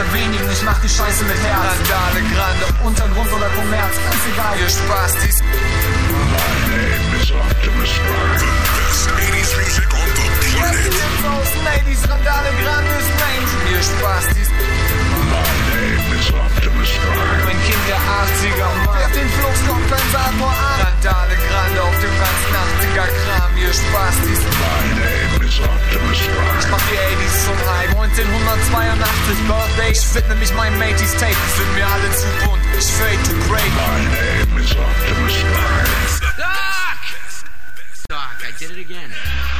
der wenigen, ich mach die Scheiße mit Herz. Randale, Grande, Untergrund oder Kommerz, ganz egal. Ihr Spaß, dies. 1982 Birthday. Ich widme mich Mateys Tape. Sind mir alle zu bunt. Ich fade to great. My name is Optimus Prime. Doc! Doc, I did it again.